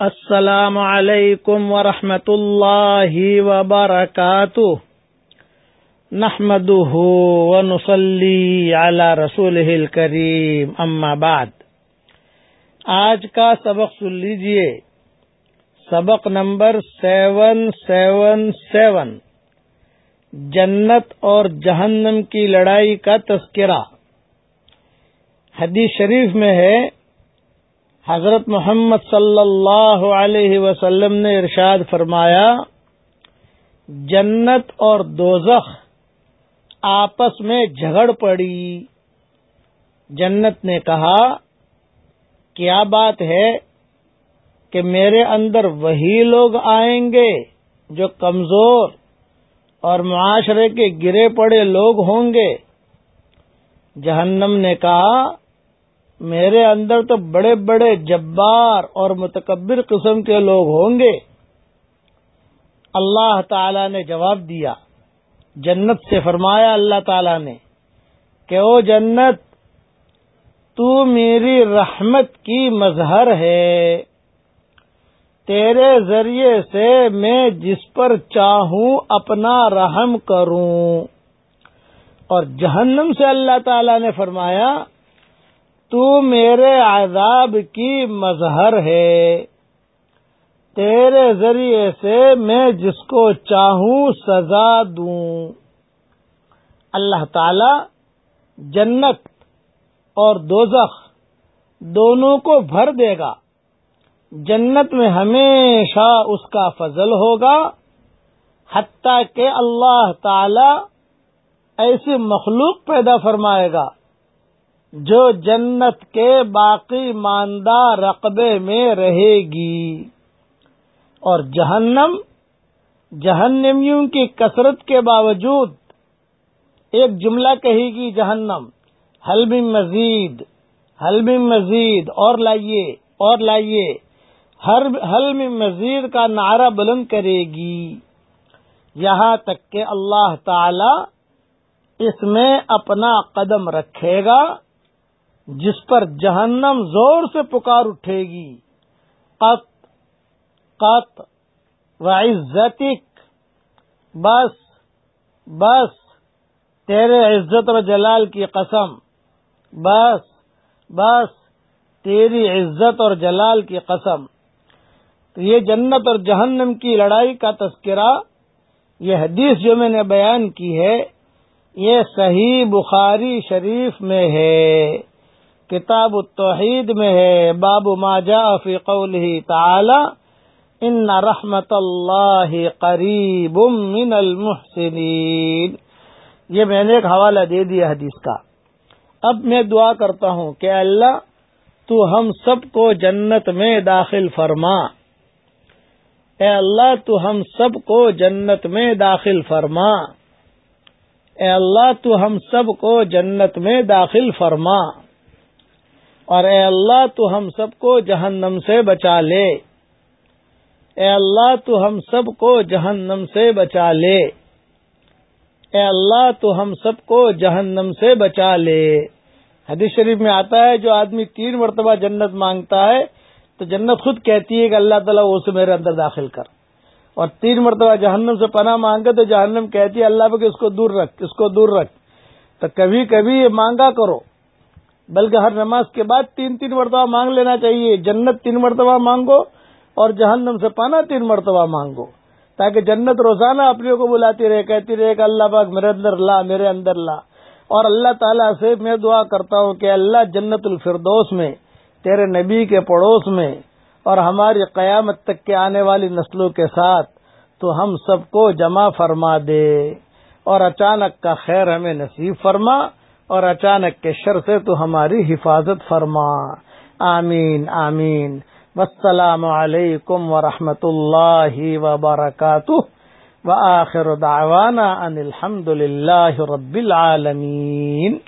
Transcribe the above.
السلام علیکم ورحمۃ اللہ وبرکاتہ۔ نحمده ونصلي على رسوله الكريم اما بعد۔ آج کا سبق سن لیجیے۔ سبق نمبر سیون سیون سیون۔ جنت اور جہنم کی لڑائی کا تذکرہ۔ حدیث شریف میں ہے حضرت محمد صلی اللہ علیہ وسلم نے ارشاد فرمایا، جنت اور دوزخ آپس میں جھگڑ پڑی۔ جنت نے کہا، کیا بات ہے کہ میرے اندر وہی لوگ آئیں گے جو کمزور اور معاشرے کے گرے پڑے لوگ ہوں گے؟ جہنم نے کہا میرے اندر تو بڑے بڑے جبار اور متکبر قسم کے لوگ ہوں گے۔ اللہ تعالی نے جواب دیا۔ جنت سے فرمایا اللہ تعالی نے کہ او جنت، تو میری رحمت کی مظہر ہے۔ تیرے ذریعے سے میں جس پر چاہوں اپنا رحم کروں۔ اور جہنم سے اللہ تعالی نے فرمایا تو میرے عذاب کی مظہر ہے۔ تیرے ذریعے سے میں جس کو چاہوں سزا دوں۔ اللہ تعالی جنت اور دوزخ دونوں کو بھر دے گا۔ جنت میں ہمیشہ اس کا فضل ہوگا۔ حتیٰ کہ اللہ تعالی ایسی مخلوق پیدا فرمائے گا۔ جو جنت کے باقی ماندہ رقبے میں رہے گی۔ اور جہنم، جہنمیوں کی کثرت کے باوجود ایک جملہ کہے گی جہنم حلب مزید حلب مزید، اور لائیے اور لائیے، ہر حلم مزید کا نعرہ بلند کرے گی۔ یہاں تک کہ اللہ تعالی اس میں اپنا قدم رکھے گا۔ جس پر جہنم زور سے پکار اٹھے گی، قط قط و عزتک بس بس، تیرے عزت و جلال کی قسم، بس بس، تیری عزت اور جلال کی قسم۔ تو یہ جنت اور جہنم کی لڑائی کا تذکرہ، یہ حدیث جو میں نے بیان کی ہے، یہ صحیح بخاری شریف میں ہے۔ کتاب التوحید میں ہے۔ باب ما جاء فی قوله تعالی، ان رحمت اللہ قریب من المحسنین. یہ میں نے ایک حوالہ دے دیا حدیث کا۔ اب میں دعا کرتا ہوں کہ اللہ، تو ہم سب کو جنت میں داخل فرما۔ اے اللہ، تو ہم سب کو جنت میں داخل فرما۔ اے اللہ، تو ہم سب کو جنت میں داخل فرما۔ اور اے اللہ تو ہم سب کو جہنم سے بچا لے۔ اے اللہ تو ہم سب کو جہنم سے بچا لے۔ اے اللہ تو ہم سب کو جہنم سے بچا لے۔ حدیث شریف میں آتا ہے، جو آدمی تین مرتبہ جنت مانگتا ہے، تو جنت خود کہتی ہے کہ اللہ تعالیٰ اسے میرے اندر داخل کر۔ اور تین مرتبہ جہنم سے پناہ مانگے تو جہنم کہتی ہے، اللہ پہ اس کو دور رکھ، اس کو دور رکھ۔ تو کبھی کبھی یہ مانگا کرو۔ بلکہ ہر نماز کے بعد تین تین مرتبہ مانگ لینا چاہیے۔ جنت تین مرتبہ مانگو اور جہنم سے پانا تین مرتبہ مانگو۔ تاکہ جنت روزانہ اپنیوں کو بلاتی رہے، کہتی رہے کہ اللہ پاک میرے اندر لا، میرے اندر لا۔ اور اللہ تعالیٰ سے میں دعا کرتا ہوں کہ اللہ جنت الفردوس میں، تیرے نبی کے پڑوس میں اور ہماری قیامت تک کے آنے والی نسلوں کے ساتھ تو ہم سب کو جمع فرما دے۔ اور اچانک کا خیر ہمیں نصیب فرما۔ اور اچانک کے شر سے تو ہماری حفاظت فرما۔ آمین آمین۔ والسلام علیکم ورحمۃ اللہ وبرکاتہ۔ وآخر دعوانا ان الحمد للہ رب العالمین۔